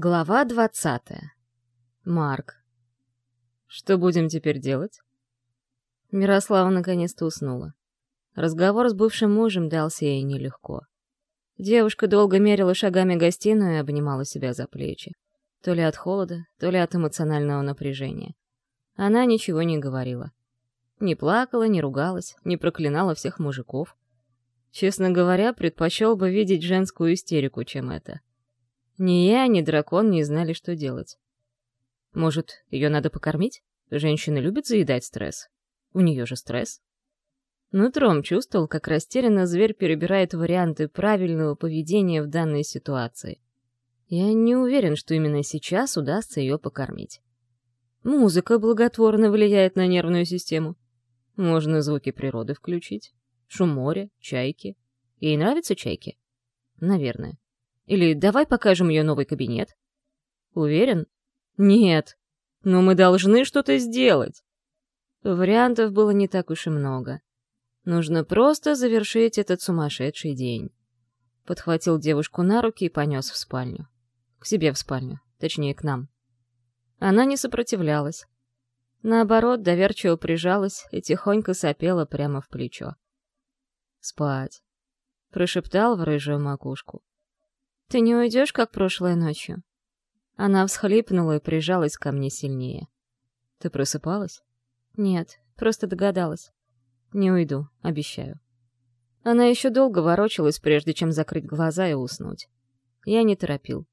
Глава двадцатая. Марк. Что будем теперь делать? Мирослава наконец-то уснула. Разговор с бывшим мужем дался ей нелегко. Девушка долго мерила шагами гостиную и обнимала себя за плечи. То ли от холода, то ли от эмоционального напряжения. Она ничего не говорила. Не плакала, не ругалась, не проклинала всех мужиков. Честно говоря, предпочел бы видеть женскую истерику, чем это — ни я, ни дракон не знали, что делать. Может, ее надо покормить? Женщины любят заедать стресс. У нее же стресс. Нутром чувствовал, как растерянно зверь перебирает варианты правильного поведения в данной ситуации. Я не уверен, что именно сейчас удастся ее покормить. Музыка благотворно влияет на нервную систему. Можно звуки природы включить. Шум моря, чайки. Ей нравятся чайки? Наверное. Или давай покажем ее новый кабинет? Уверен? Нет. Но мы должны что-то сделать. Вариантов было не так уж и много. Нужно просто завершить этот сумасшедший день. Подхватил девушку на руки и понес в спальню. К себе в спальню, точнее, к нам. Она не сопротивлялась. Наоборот, доверчиво прижалась и тихонько сопела прямо в плечо. «Спать», — прошептал в рыжую макушку. «Ты не уйдешь, как прошлой ночью?» Она всхлипнула и прижалась ко мне сильнее. «Ты просыпалась?» «Нет, просто догадалась». «Не уйду, обещаю». Она еще долго ворочалась, прежде чем закрыть глаза и уснуть. Я не торопил.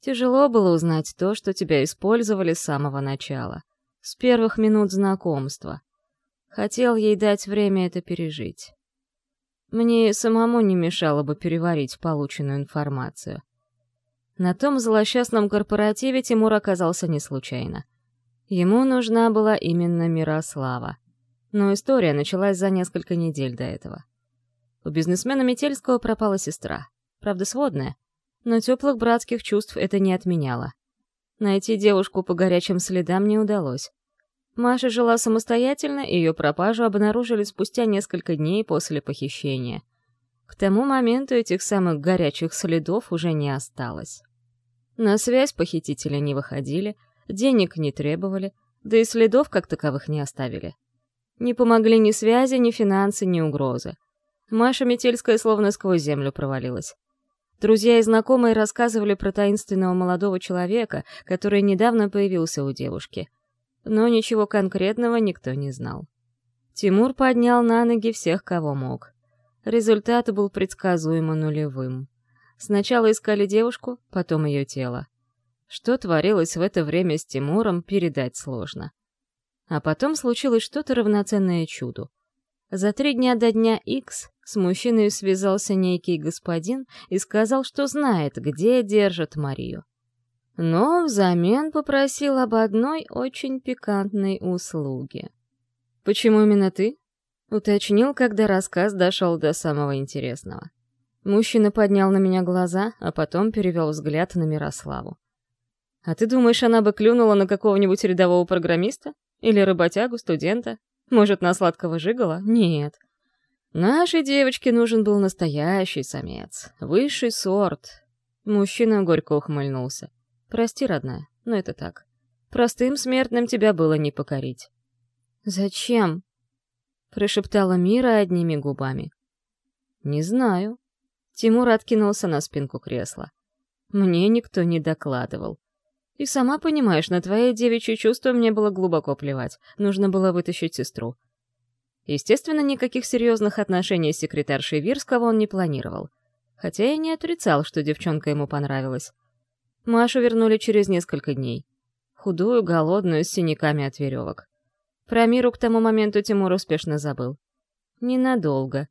Тяжело было узнать то, что тебя использовали с самого начала, с первых минут знакомства. Хотел ей дать время это пережить. Мне самому не мешало бы переварить полученную информацию. На том злосчастном корпоративе Тимур оказался не случайно. Ему нужна была именно Мирослава. Но история началась за несколько недель до этого. У бизнесмена Метельского пропала сестра. Правда, сводная. Но теплых братских чувств это не отменяло. Найти девушку по горячим следам не удалось. Маша жила самостоятельно, и ее пропажу обнаружили спустя несколько дней после похищения. К тому моменту этих самых горячих следов уже не осталось. На связь похитители не выходили, денег не требовали, да и следов как таковых не оставили. Не помогли ни связи, ни финансы, ни угрозы. Маша Метельская словно сквозь землю провалилась. Друзья и знакомые рассказывали про таинственного молодого человека, который недавно появился у девушки — но ничего конкретного никто не знал. Тимур поднял на ноги всех, кого мог. Результат был предсказуемо нулевым. Сначала искали девушку, потом ее тело. Что творилось в это время с Тимуром, передать сложно. А потом случилось что-то равноценное чуду. За три дня до дня X с мужчиной связался некий господин и сказал, что знает, где держат Марию но взамен попросил об одной очень пикантной услуге. «Почему именно ты?» — уточнил, когда рассказ дошел до самого интересного. Мужчина поднял на меня глаза, а потом перевел взгляд на Мирославу. «А ты думаешь, она бы клюнула на какого-нибудь рядового программиста? Или работягу, студента? Может, на сладкого жигала? Нет. Нашей девочке нужен был настоящий самец, высший сорт». Мужчина горько ухмыльнулся. Прости, родная, но это так. Простым смертным тебя было не покорить. «Зачем?» — прошептала Мира одними губами. «Не знаю». Тимур откинулся на спинку кресла. «Мне никто не докладывал. И сама понимаешь, на твои девичьи чувства мне было глубоко плевать. Нужно было вытащить сестру». Естественно, никаких серьезных отношений с секретаршей Вирского он не планировал. Хотя я не отрицал, что девчонка ему понравилась. Машу вернули через несколько дней. Худую, голодную, с синяками от веревок. Про миру к тому моменту Тимур успешно забыл. Ненадолго.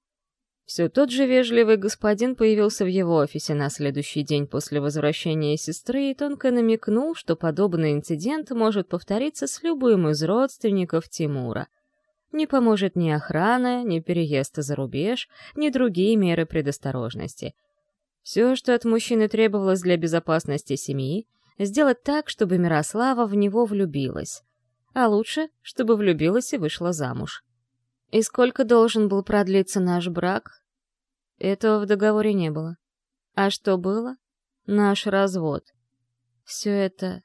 Все тот же вежливый господин появился в его офисе на следующий день после возвращения сестры и тонко намекнул, что подобный инцидент может повториться с любым из родственников Тимура. Не поможет ни охрана, ни переезд за рубеж, ни другие меры предосторожности — все, что от мужчины требовалось для безопасности семьи, сделать так, чтобы Мирослава в него влюбилась. А лучше, чтобы влюбилась и вышла замуж. И сколько должен был продлиться наш брак? Этого в договоре не было. А что было? Наш развод. Все это...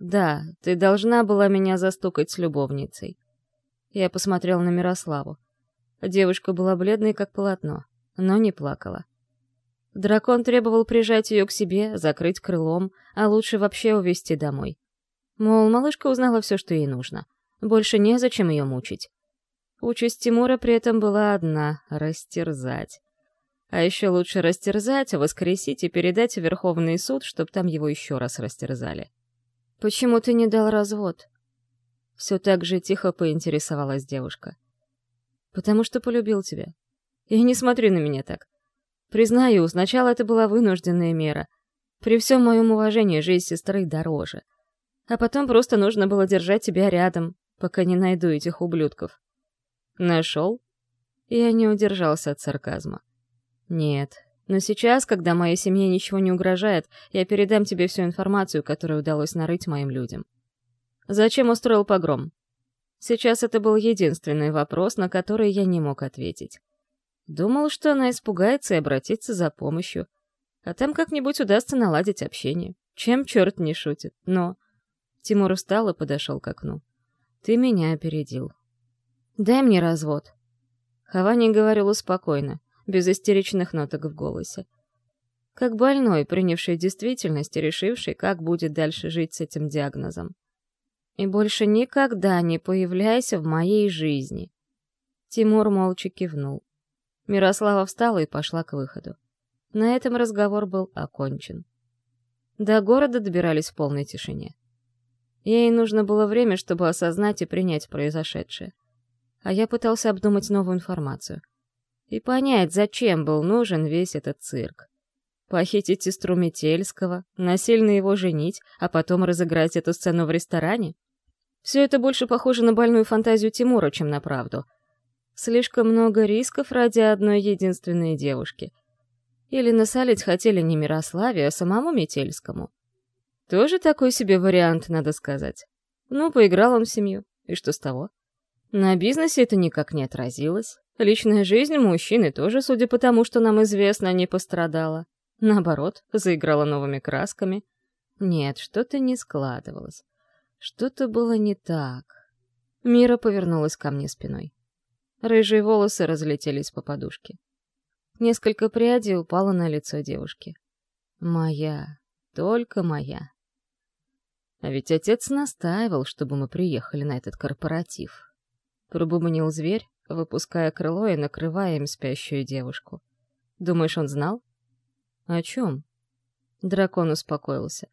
Да, ты должна была меня застукать с любовницей. Я посмотрел на Мирославу. Девушка была бледной, как полотно, но не плакала. Дракон требовал прижать ее к себе, закрыть крылом, а лучше вообще увезти домой. Мол, малышка узнала все, что ей нужно. Больше незачем ее мучить. Участь Тимура при этом была одна — растерзать. А еще лучше растерзать, а воскресить и передать в Верховный суд, чтобы там его еще раз растерзали. «Почему ты не дал развод?» Все так же тихо поинтересовалась девушка. «Потому что полюбил тебя. И не смотри на меня так. Признаю, сначала это была вынужденная мера. При всем моем уважении жизнь сестры дороже. А потом просто нужно было держать тебя рядом, пока не найду этих ублюдков. Нашел? Я не удержался от сарказма. Нет, но сейчас, когда моей семье ничего не угрожает, я передам тебе всю информацию, которую удалось нарыть моим людям. Зачем устроил погром? Сейчас это был единственный вопрос, на который я не мог ответить. Думал, что она испугается и обратится за помощью. А там как-нибудь удастся наладить общение. Чем черт не шутит, но... Тимур устал и подошел к окну. «Ты меня опередил». «Дай мне развод». Хавани говорила спокойно, без истеричных ноток в голосе. Как больной, принявший действительность и решивший, как будет дальше жить с этим диагнозом. «И больше никогда не появляйся в моей жизни». Тимур молча кивнул. Мирослава встала и пошла к выходу. На этом разговор был окончен. До города добирались в полной тишине. Ей нужно было время, чтобы осознать и принять произошедшее. А я пытался обдумать новую информацию. И понять, зачем был нужен весь этот цирк. Похитить сестру Метельского, насильно его женить, а потом разыграть эту сцену в ресторане? Все это больше похоже на больную фантазию Тимура, чем на правду — Слишком много рисков ради одной единственной девушки. Или насолить хотели не Мирославе, а самому Метельскому. Тоже такой себе вариант, надо сказать. Ну, поиграл он в семью, и что с того? На бизнесе это никак не отразилось. Личная жизнь мужчины тоже, судя по тому, что нам известно, не пострадала. Наоборот, заиграла новыми красками. Нет, что-то не складывалось. Что-то было не так. Мира повернулась ко мне спиной. Рыжие волосы разлетелись по подушке. Несколько прядей упало на лицо девушки. «Моя, только моя». «А ведь отец настаивал, чтобы мы приехали на этот корпоратив». Пробуманил зверь, выпуская крыло и накрывая им спящую девушку. «Думаешь, он знал?» «О чем?» Дракон успокоился.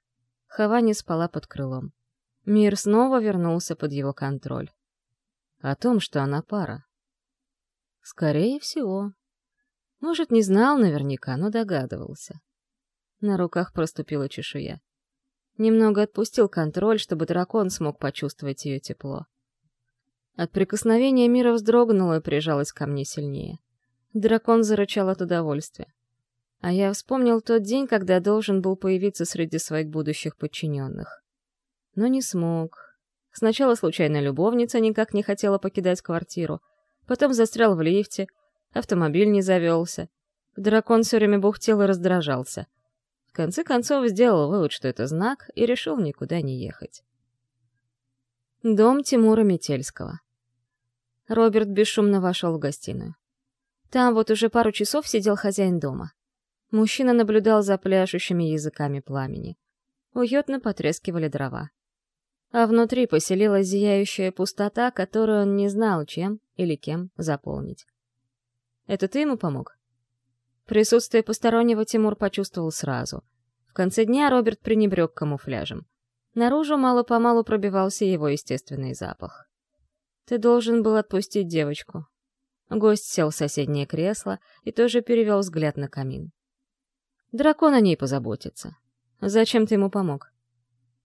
Хавани спала под крылом. Мир снова вернулся под его контроль. «О том, что она пара», Скорее всего. Может, не знал наверняка, но догадывался. На руках проступила чешуя. Немного отпустил контроль, чтобы дракон смог почувствовать ее тепло. От прикосновения мира вздрогнула и прижалась ко мне сильнее. Дракон зарычал от удовольствия. А я вспомнил тот день, когда должен был появиться среди своих будущих подчиненных. Но не смог. Сначала случайная любовница никак не хотела покидать квартиру, потом застрял в лифте, автомобиль не завелся. Дракон все время бухтел и раздражался. В конце концов сделал вывод, что это знак, и решил никуда не ехать. Дом Тимура Метельского. Роберт бесшумно вошел в гостиную. Там вот уже пару часов сидел хозяин дома. Мужчина наблюдал за пляшущими языками пламени. Уютно потрескивали дрова а внутри поселилась зияющая пустота, которую он не знал, чем или кем заполнить. «Это ты ему помог?» Присутствие постороннего Тимур почувствовал сразу. В конце дня Роберт пренебрег камуфляжем. Наружу мало-помалу пробивался его естественный запах. «Ты должен был отпустить девочку». Гость сел в соседнее кресло и тоже перевел взгляд на камин. «Дракон о ней позаботится. Зачем ты ему помог?»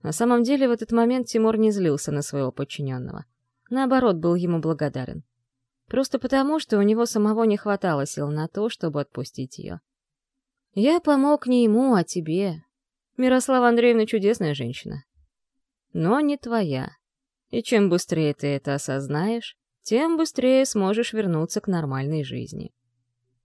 На самом деле в этот момент Тимур не злился на своего подчиненного. Наоборот, был ему благодарен. Просто потому, что у него самого не хватало сил на то, чтобы отпустить ее. «Я помог не ему, а тебе. Мирослава Андреевна чудесная женщина. Но не твоя. И чем быстрее ты это осознаешь, тем быстрее сможешь вернуться к нормальной жизни».